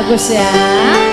bagus ya.